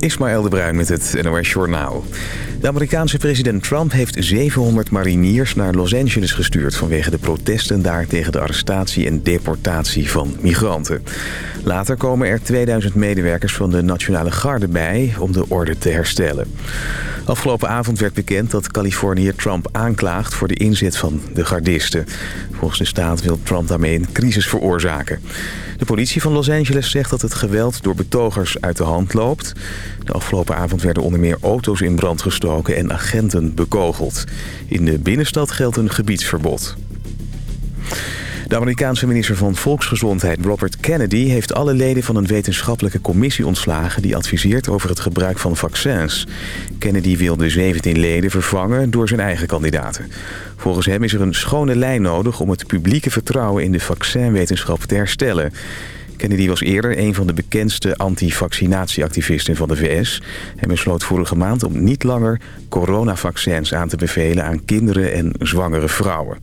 Ismaël de Bruin met het NOS Journaal. De Amerikaanse president Trump heeft 700 mariniers naar Los Angeles gestuurd... vanwege de protesten daar tegen de arrestatie en deportatie van migranten. Later komen er 2000 medewerkers van de Nationale Garde bij om de orde te herstellen. Afgelopen avond werd bekend dat Californië Trump aanklaagt voor de inzet van de gardisten. Volgens de staat wil Trump daarmee een crisis veroorzaken. De politie van Los Angeles zegt dat het geweld door betogers uit de hand loopt. De afgelopen avond werden onder meer auto's in brand gestoken en agenten bekogeld. In de binnenstad geldt een gebiedsverbod. De Amerikaanse minister van Volksgezondheid Robert Kennedy... heeft alle leden van een wetenschappelijke commissie ontslagen... die adviseert over het gebruik van vaccins. Kennedy wil de 17 leden vervangen door zijn eigen kandidaten. Volgens hem is er een schone lijn nodig... om het publieke vertrouwen in de vaccinwetenschap te herstellen. Kennedy was eerder een van de bekendste anti-vaccinatieactivisten van de VS. Hij besloot vorige maand om niet langer coronavaccins aan te bevelen... aan kinderen en zwangere vrouwen.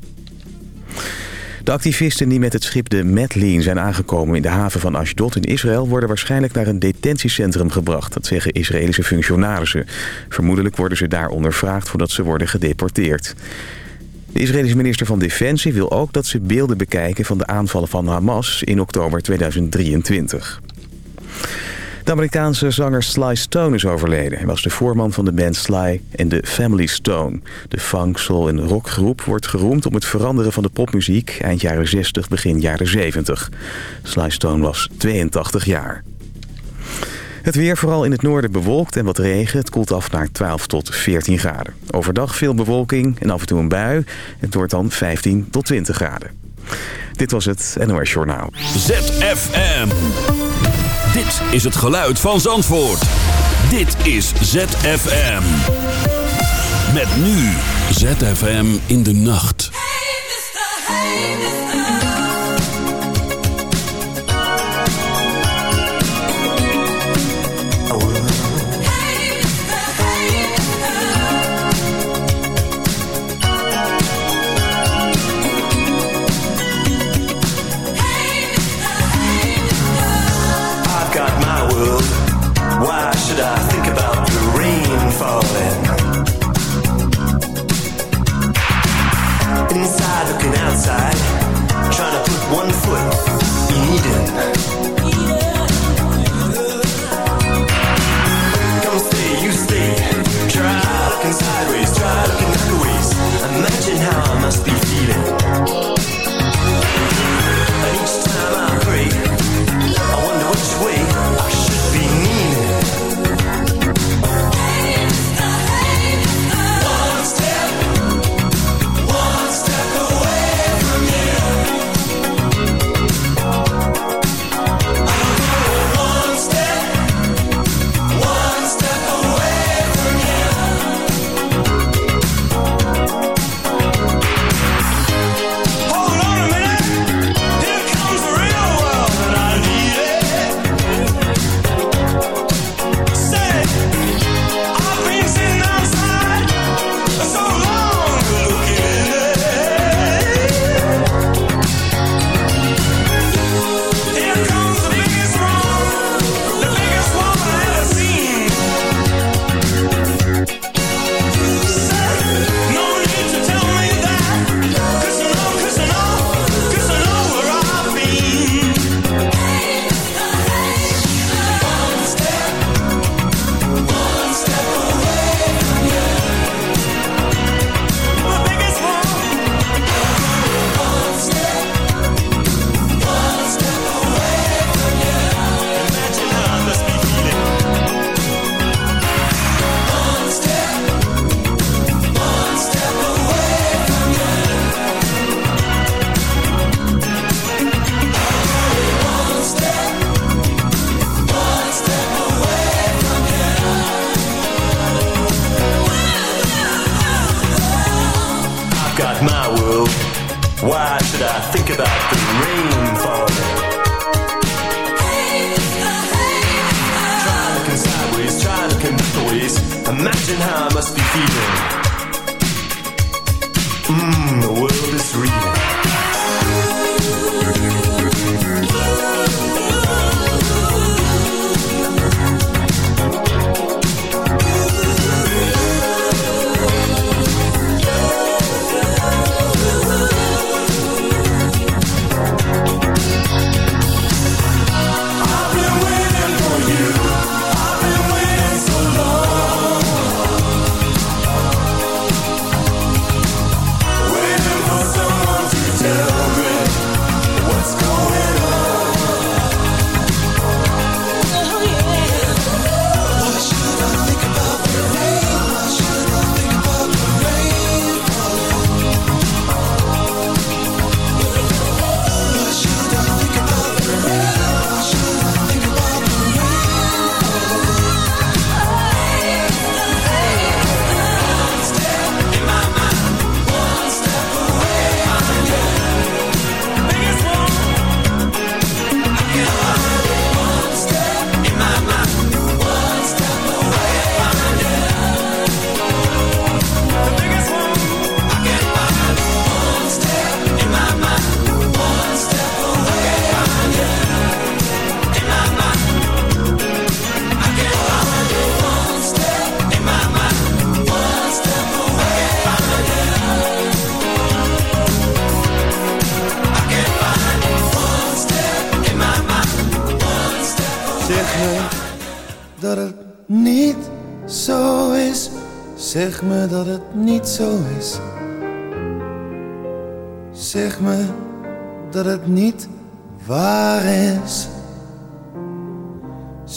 De activisten die met het schip de Medline zijn aangekomen in de haven van Ashdod in Israël... worden waarschijnlijk naar een detentiecentrum gebracht. Dat zeggen Israëlische functionarissen. Vermoedelijk worden ze daar ondervraagd voordat ze worden gedeporteerd. De Israëlische minister van Defensie wil ook dat ze beelden bekijken... van de aanvallen van Hamas in oktober 2023. De Amerikaanse zanger Sly Stone is overleden. Hij was de voorman van de band Sly en de Family Stone. De funk, soul en rockgroep wordt geroemd om het veranderen van de popmuziek... eind jaren 60, begin jaren 70. Sly Stone was 82 jaar. Het weer vooral in het noorden bewolkt en wat regen. Het koelt af naar 12 tot 14 graden. Overdag veel bewolking en af en toe een bui. Het wordt dan 15 tot 20 graden. Dit was het NOS Journaal. ZFM. Dit is het geluid van Zandvoort. Dit is ZFM. Met nu ZFM in de nacht. Hey, mister, hey, mister.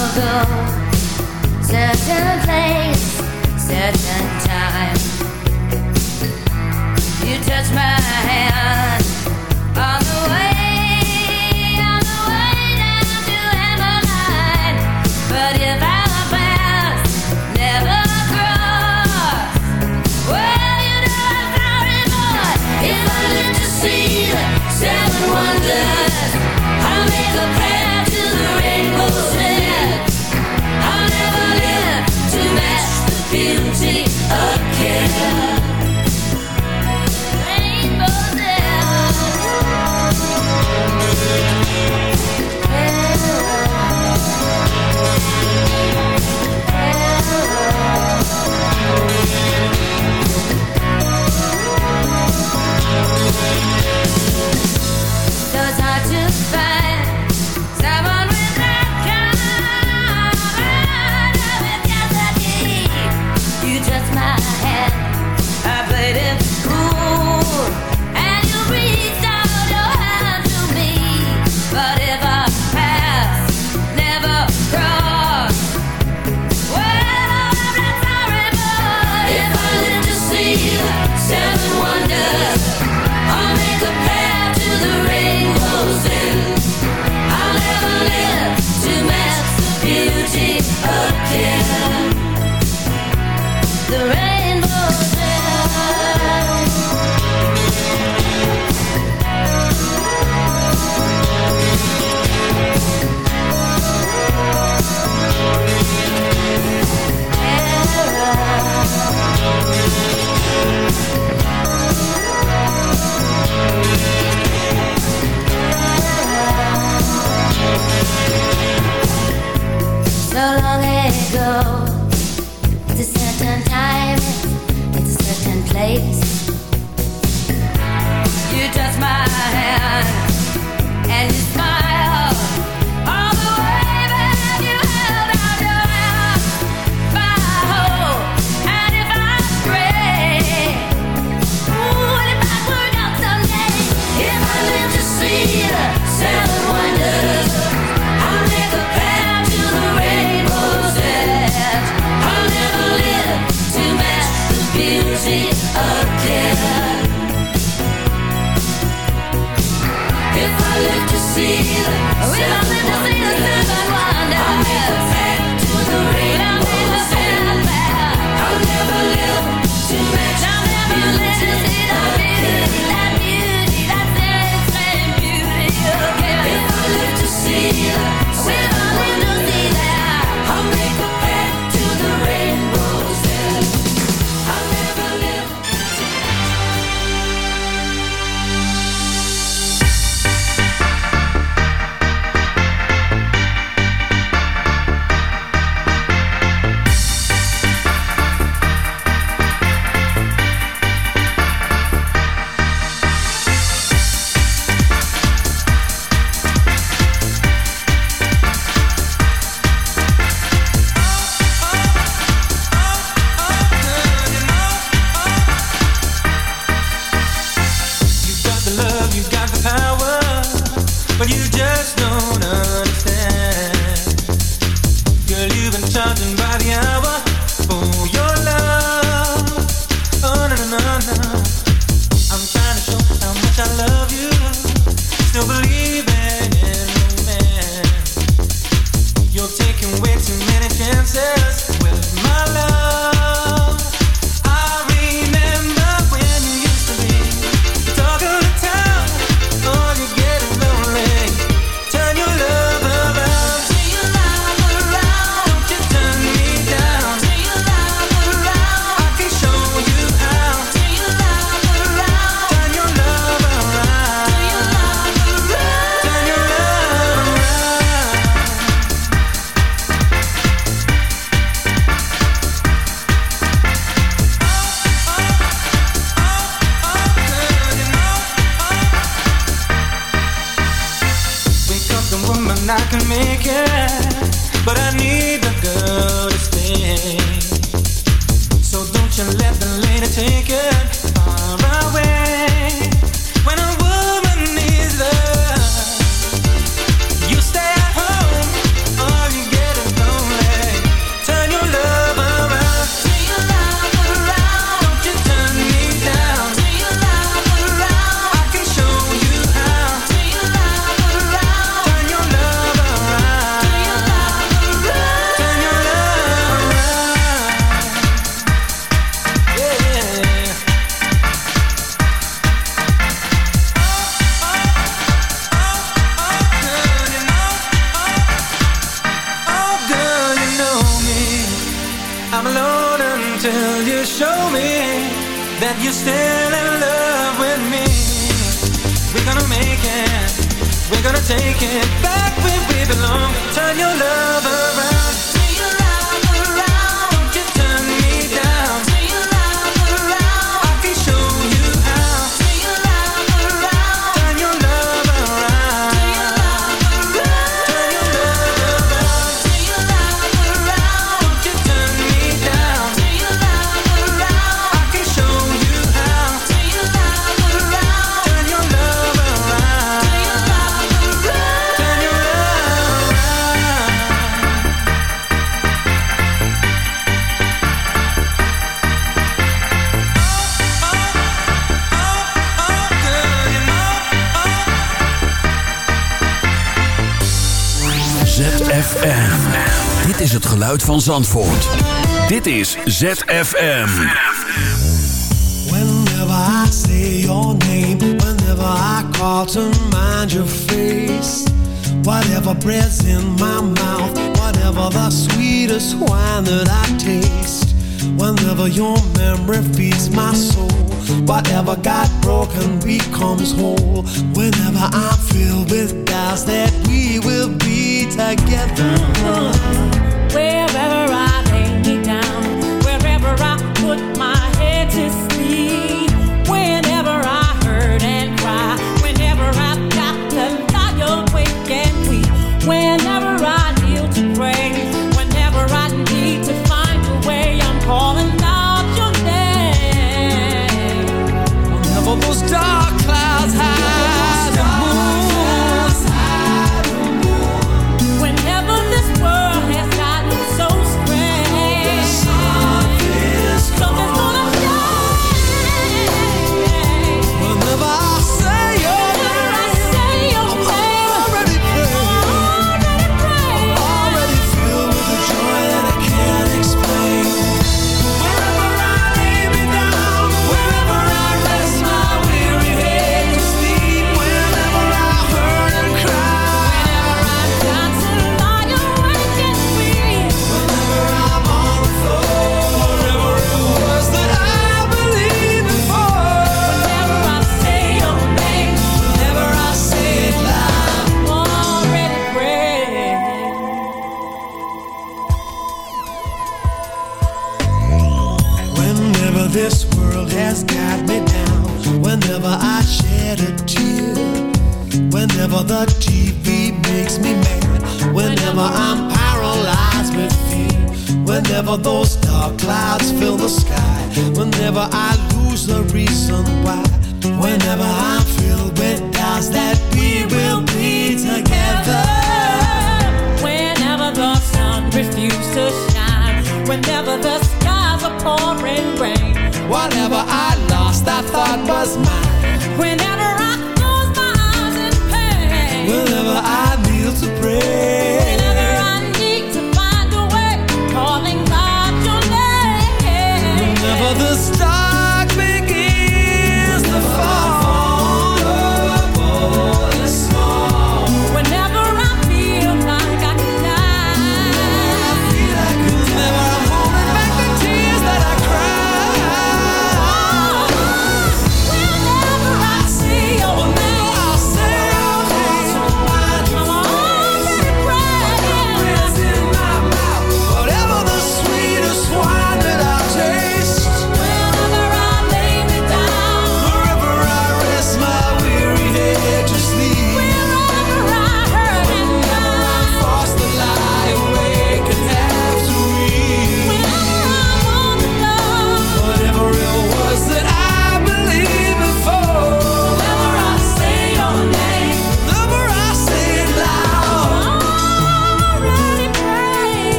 Ago. Certain place, certain time. You touch my hand nothing but take it back where we belong. Turn your love around. geluid van Zandvoort. Dit is ZFM. Whenever I say your name, whenever I call to mind your face. Whatever breath's in my mouth, whatever the sweetest wine that I taste. Whenever your memory feeds my soul. Whatever got broken becomes whole. Whenever I'm filled with doubts that we will be together wherever I lay me down, wherever I put my head to sleep.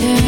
return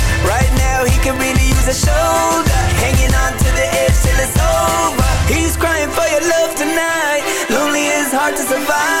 Now, really use a shoulder, hanging on to the edge till it's over. He's crying for your love tonight. Lonely is hard to survive,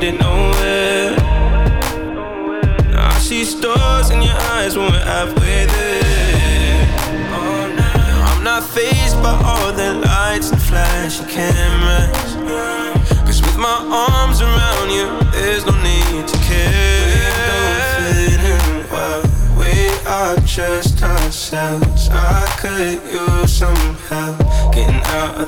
way to nowhere. Now I see stars in your eyes when we're halfway there. Oh, now I'm not faced by all the lights and flashy cameras. Cause with my arms around you, there's no need to care. We don't fit in well. We are just ourselves. I could use some help getting out of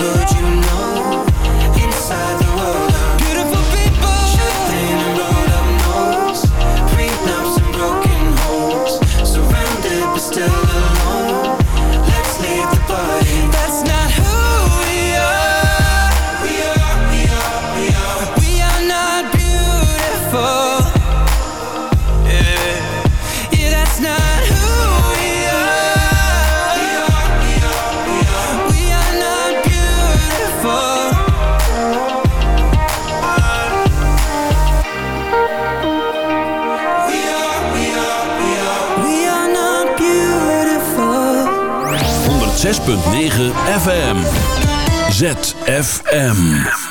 9 FM ZFM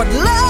what love